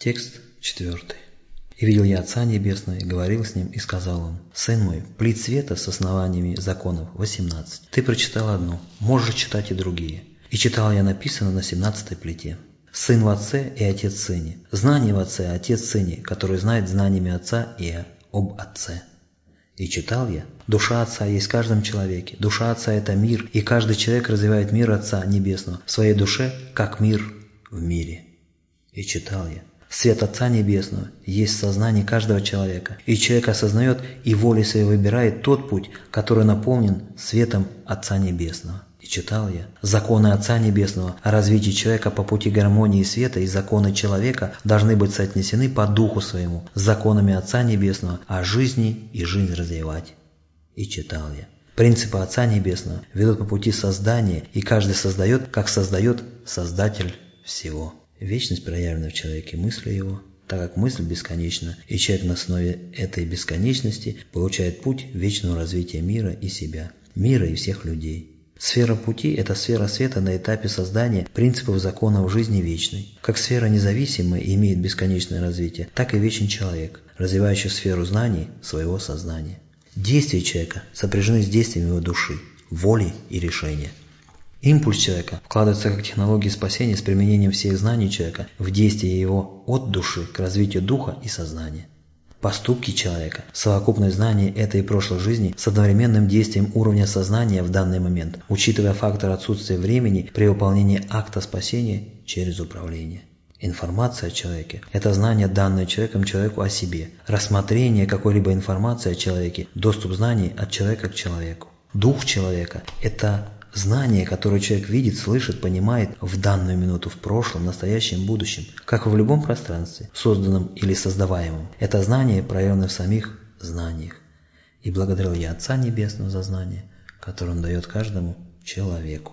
Текст 4. «И видел я Отца Небесного, и говорил с Ним, и сказал Он, «Сын мой, плит света с основаниями законов 18. Ты прочитал одну, можешь читать и другие. И читал я написано на 17 плите. Сын в Отце и Отец в Сыне. Знание в Отце, Отец в Сыне, который знает знаниями Отца и об Отце. И читал я, душа Отца есть в каждом человеке. Душа Отца – это мир, и каждый человек развивает мир Отца Небесного в своей душе, как мир в мире. И читал я, Свет Отца Небесного есть в сознании каждого человека, и человек осознает и волей своей выбирает тот путь, который наполнен светом Отца Небесного. И читал я. Законы Отца Небесного о развитии человека по пути гармонии света и законы человека должны быть соотнесены по духу своему с законами Отца Небесного о жизни и жизнь развивать. И читал я. Принципы Отца Небесного ведут по пути создания, и каждый создает, как создает Создатель всего. Вечность проявлена в человеке мысли его, так как мысль бесконечна, и человек на основе этой бесконечности получает путь вечного развития мира и себя, мира и всех людей. Сфера пути – это сфера света на этапе создания принципов законов жизни вечной. Как сфера независимая имеет бесконечное развитие, так и вечен человек, развивающий сферу знаний своего сознания. Действия человека сопряжены с действиями его души, воли и решения. Импульс человека вкладывается как технология спасения с применением всех знаний человека в действие его от души к развитию духа и сознания. Поступки человека – совокупность знаний этой и прошлой жизни с одновременным действием уровня сознания в данный момент, учитывая фактор отсутствия времени при выполнении акта спасения через управление. Информация о человеке – это знание, данное человеком человеку о себе, рассмотрение какой-либо информации о человеке, доступ знаний от человека к человеку. Дух человека – это Знание, которое человек видит, слышит, понимает в данную минуту в прошлом, настоящем, будущем, как в любом пространстве, созданном или создаваемом. Это знание проявлено в самих знаниях. И благодарил я Отца Небесного за знание, которое Он дает каждому человеку.